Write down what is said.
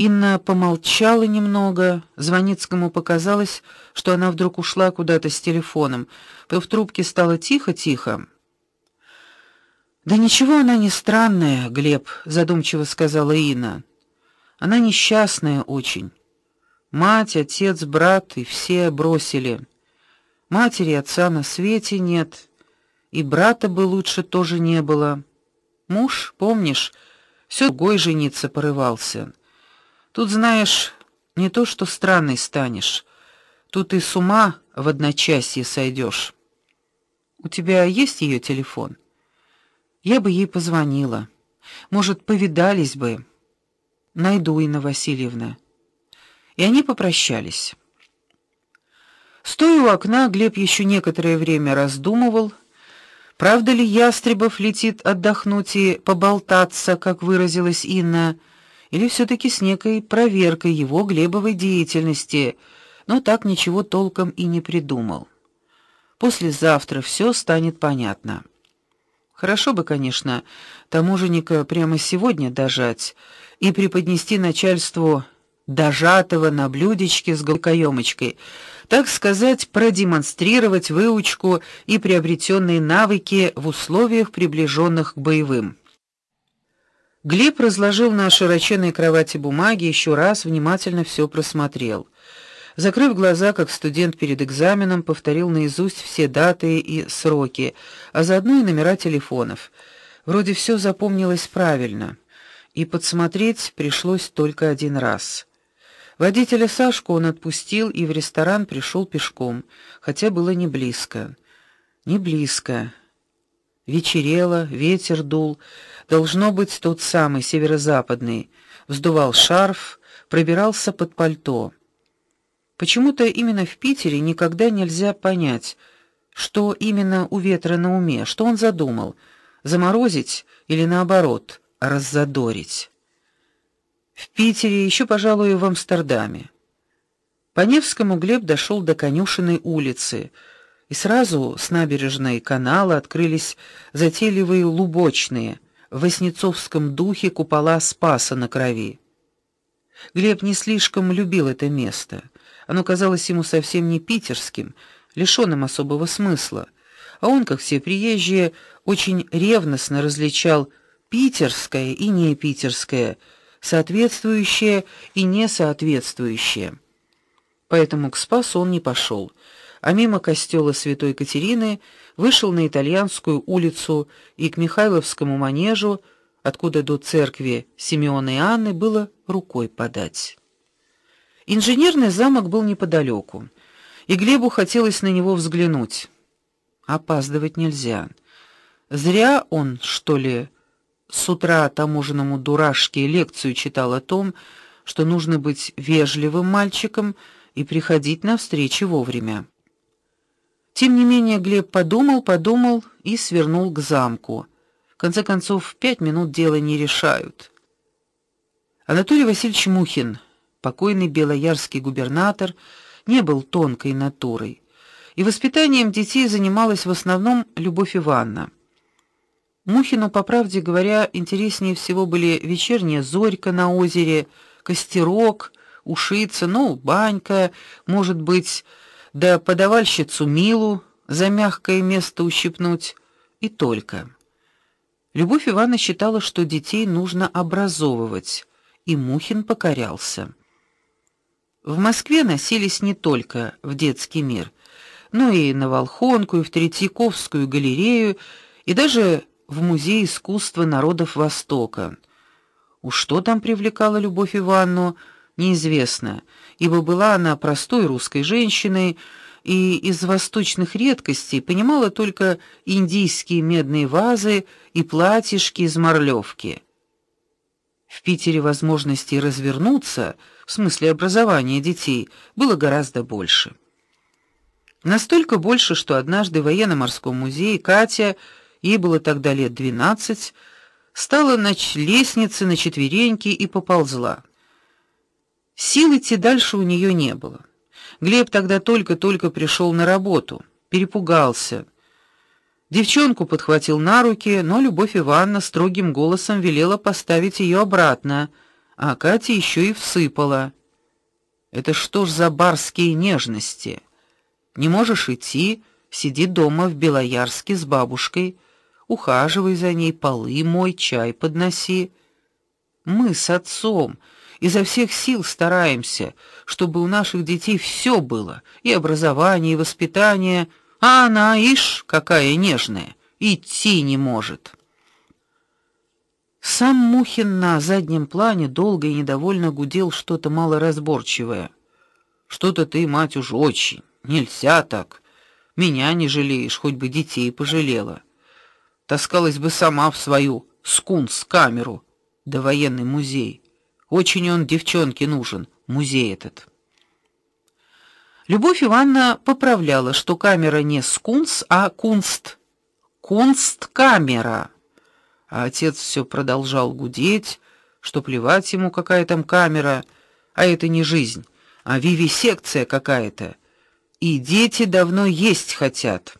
Инна помолчала немного. Звоницкому показалось, что она вдруг ушла куда-то с телефоном. В трубке стало тихо-тихо. Да ничего она не странная, Глеб, задумчиво сказала Инна. Она несчастная очень. Мать, отец, брат и все бросили. Матери отца на свете нет, и брата бы лучше тоже не было. Муж, помнишь, все другой жениться порывался. Тут, знаешь, не то что странный станешь. Тут и с ума в одночасье сойдешь. У тебя есть ее телефон? Я бы ей позвонила. Может, повидались бы. Найду Инна Васильевна. И они попрощались. Стоя у окна, Глеб еще некоторое время раздумывал, правда ли Ястребов летит отдохнуть и поболтаться, как выразилась Инна или все таки с некой проверкой его Глебовой деятельности, но так ничего толком и не придумал. Послезавтра все станет понятно. Хорошо бы, конечно, таможенника прямо сегодня дожать и преподнести начальству дожатого на блюдечке с голкоёмочкой, так сказать, продемонстрировать выучку и приобретенные навыки в условиях приближенных к боевым. Глеб разложил на широченной кровати бумаги, еще раз внимательно все просмотрел. Закрыв глаза, как студент перед экзаменом, повторил наизусть все даты и сроки, а заодно и номера телефонов. Вроде все запомнилось правильно, и подсмотреть пришлось только один раз. Водителя Сашку он отпустил и в ресторан пришел пешком, хотя было не близко. Не близко. Вечерело, ветер дул, должно быть тот самый северо-западный, вздувал шарф, пробирался под пальто. Почему-то именно в Питере никогда нельзя понять, что именно у ветра на уме, что он задумал: заморозить или наоборот, раззадорить. В Питере, еще, пожалуй, в Амстердаме. По Невскому Глеб дошел до Конюшенной улицы и сразу с набережной канала открылись затейливые лубочные в воснецовском духе купола Спаса на Крови. Глеб не слишком любил это место. Оно казалось ему совсем не питерским, лишённым особого смысла. А он, как все приезжие, очень ревностно различал питерское и не питерское, соответствующее и несоответствующее. Поэтому к Спасу он не пошел а мимо костела Святой Катерины вышел на итальянскую улицу и к Михайловскому манежу, откуда до церкви Симеона и Анны было рукой подать. Инженерный замок был неподалеку, и Глебу хотелось на него взглянуть. Опаздывать нельзя. Зря он, что ли, с утра таможенному дурашке лекцию читал о том, что нужно быть вежливым мальчиком и приходить на встречи вовремя. Тем не менее Глеб подумал, подумал и свернул к замку. В конце концов, пять минут дело не решают. Анатолий Васильевич Мухин, покойный белоярский губернатор, не был тонкой натурой, и воспитанием детей занималась в основном Любовь Ивановна. Мухину, по правде говоря, интереснее всего были вечерняя зорька на озере, костерок, ушица, ну, банька, может быть, да подавальщицу Милу за мягкое место ущипнуть и только. Любовь Ивановна считала, что детей нужно образовывать, и Мухин покорялся. В Москве носились не только в детский мир, но и на Волхонку, и в Третьяковскую галерею, и даже в музей искусства народов Востока. Уж что там привлекало Любовь Ивановну, неизвестно, ибо была она простой русской женщиной и из восточных редкостей понимала только индийские медные вазы и платьишки из морлёвки. В Питере возможностей развернуться, в смысле образования детей, было гораздо больше. Настолько больше, что однажды в военно-морском музее Катя, ей было тогда лет двенадцать, стала на лестнице на четвереньки и поползла. Сил идти дальше у нее не было. Глеб тогда только-только пришел на работу, перепугался. Девчонку подхватил на руки, но Любовь Ивановна строгим голосом велела поставить ее обратно, а Катя еще и всыпала. Это что ж за барские нежности? Не можешь идти, сиди дома в Белоярске с бабушкой, ухаживай за ней, полы мой, чай подноси. Мы с отцом изо всех сил стараемся, чтобы у наших детей все было: и образование, и воспитание, а она, ишь, какая нежная, идти не может. Сам Мухин на заднем плане долго и недовольно гудел что-то малоразборчивое. Что-то ты, мать, уж очень. Нельзя так. Меня не жалеешь, хоть бы детей пожалела. Таскалась бы сама в свою скунс-камеру, да военный музей. Очень он девчонке нужен, музей этот. Любовь Ивановна поправляла, что камера не скунс, а кунст. Кунст-камера. А отец все продолжал гудеть, что плевать ему, какая там камера, а это не жизнь, а вивисекция какая-то. И дети давно есть хотят.